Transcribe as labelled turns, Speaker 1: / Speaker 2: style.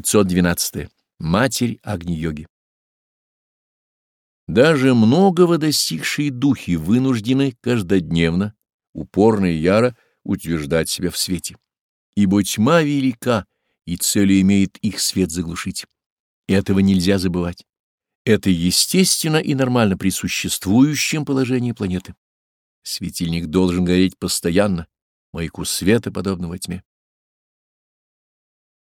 Speaker 1: 512. Матерь Агни-йоги. Даже многого достигшие духи вынуждены каждодневно, упорно и яро утверждать себя в свете, ибо тьма велика, и целью имеет их свет заглушить. Этого нельзя забывать. Это естественно и нормально при существующем положении планеты. Светильник должен гореть постоянно, маяку света, подобного тьме.